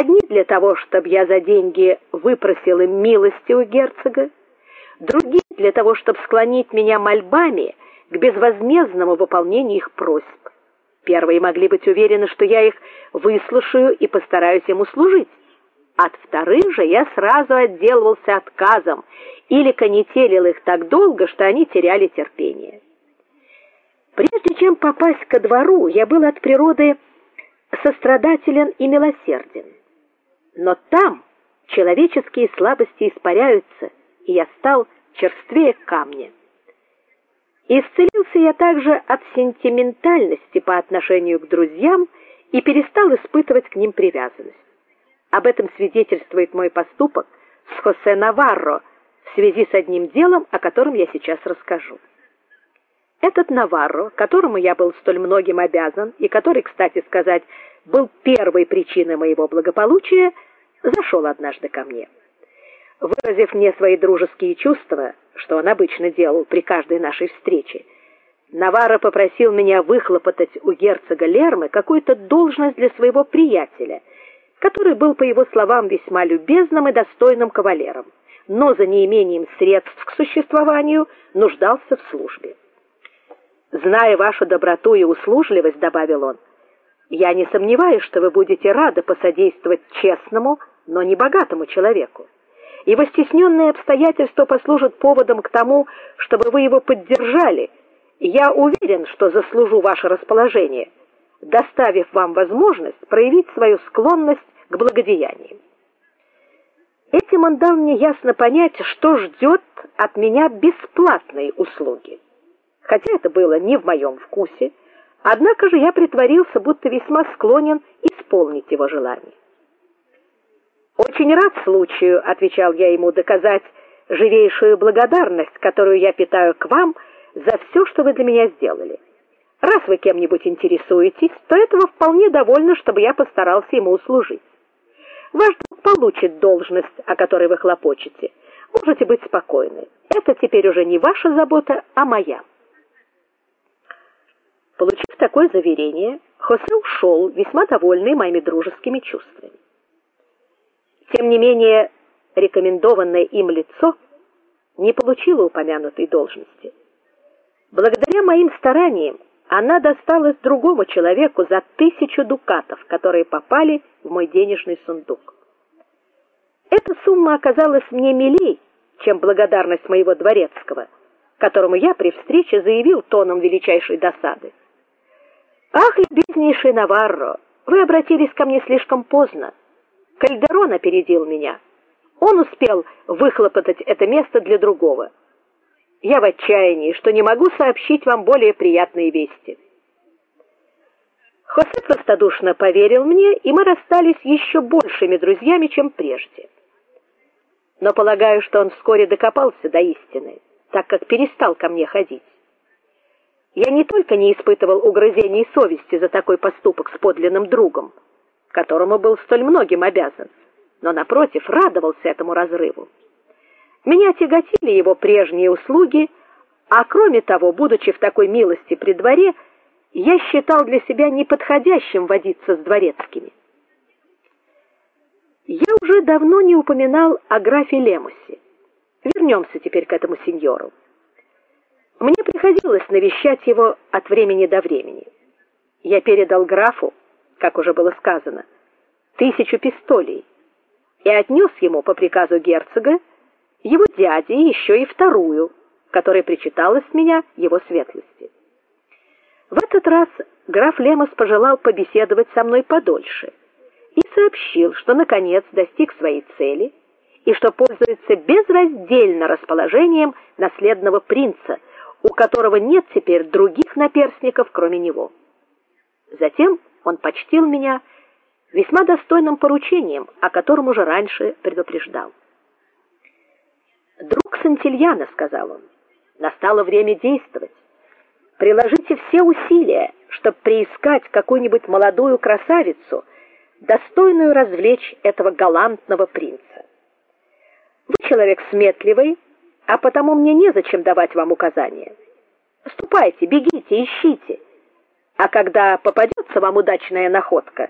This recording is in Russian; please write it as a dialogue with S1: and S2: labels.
S1: Одни для того, чтобы я за деньги выпросил им милости у герцога, другие для того, чтобы склонить меня мольбами к безвозмездному выполнению их просьб. Первые могли быть уверены, что я их выслушаю и постараюсь им услужить. От вторых же я сразу отделывался отказом или конетелил их так долго, что они теряли терпение. Прежде чем попасть ко двору, я был от природы сострадателен и милосерден. Но там человеческие слабости испаряются, и я стал черствее камня. Исцелился я также от сентиментальности по отношению к друзьям и перестал испытывать к ним привязанность. Об этом свидетельствует мой поступок с Хосе Наварро в связи с одним делом, о котором я сейчас расскажу. Этот Наварро, которому я был столь многим обязан и который, кстати сказать, был первой причиной моего благополучия, зашел однажды ко мне. Выразив мне свои дружеские чувства, что он обычно делал при каждой нашей встрече, Наварро попросил меня выхлопотать у герцога Лермы какую-то должность для своего приятеля, который был, по его словам, весьма любезным и достойным кавалером, но за неимением средств к существованию нуждался в службе. Зная вашу доброту и услужливость, добавил он, я не сомневаюсь, что вы будете рады посодействовать честному, но не богатому человеку. И стесненные обстоятельства послужат поводом к тому, чтобы вы его поддержали. Я уверен, что заслужу ваше расположение, доставив вам возможность проявить свою склонность к благодеяниям. Этим он дал мне ясно понять, что ждет от меня бесплатной услуги. Хотя это было не в моем вкусе, Однако же я притворился, будто весьма склонен исполнить его желание. Очень рад случаю, отвечал я ему, доказать живейшую благодарность, которую я питаю к вам за все, что вы для меня сделали. Раз вы кем-нибудь интересуетесь, то этого вполне довольно, чтобы я постарался ему услужить. Ваш друг получит должность, о которой вы хлопочете. Можете быть спокойны. Это теперь уже не ваша забота, а моя. Получив такое заверение, Хосе ушел, весьма довольный моими дружескими чувствами. Тем не менее, рекомендованное им лицо не получило упомянутой должности. Благодаря моим стараниям она досталась другому человеку за тысячу дукатов, которые попали в мой денежный сундук. Эта сумма оказалась мне милей, чем благодарность моего дворецкого, которому я при встрече заявил тоном величайшей досады: Ах, любезнейший Наварро, вы обратились ко мне слишком поздно. Кальдерон опередил меня. Он успел выхлопотать это место для другого. Я в отчаянии, что не могу сообщить вам более приятные вести. Хосе простодушно поверил мне, и мы расстались еще большими друзьями, чем прежде. Но полагаю, что он вскоре докопался до истины, так как перестал ко мне ходить. Я не только не испытывал угрызений совести за такой поступок с подлинным другом, которому был столь многим обязан, но напротив радовался этому разрыву. Меня тяготили его прежние услуги, а кроме того, будучи в такой милости при дворе, я считал для себя неподходящим водиться с дворецкими. Я уже давно не упоминал о графе Лемусе. Вернемся теперь к этому сеньору. Мне приходилось навещать его от времени до времени. Я передал графу, как уже было сказано, тысячу пистолей и отнес ему по приказу герцога его дяде еще и вторую, которая причиталась меня его светлости. В этот раз граф Лемос пожелал побеседовать со мной подольше и сообщил, что наконец достиг своей цели и что пользуется безраздельно расположением наследного принца у которого нет теперь других наперстников, кроме него. Затем он почтил меня весьма достойным поручением, о котором уже раньше предупреждал. "Друг Сантильяна", сказал он. "Настало время действовать. Приложите все усилия, чтобы приискать какую-нибудь молодую красавицу, достойную развлечь этого галантного принца. Вы человек сметливый, а потому мне незачем давать вам указания. Ступайте, бегите, ищите. А когда попадется вам удачная находка,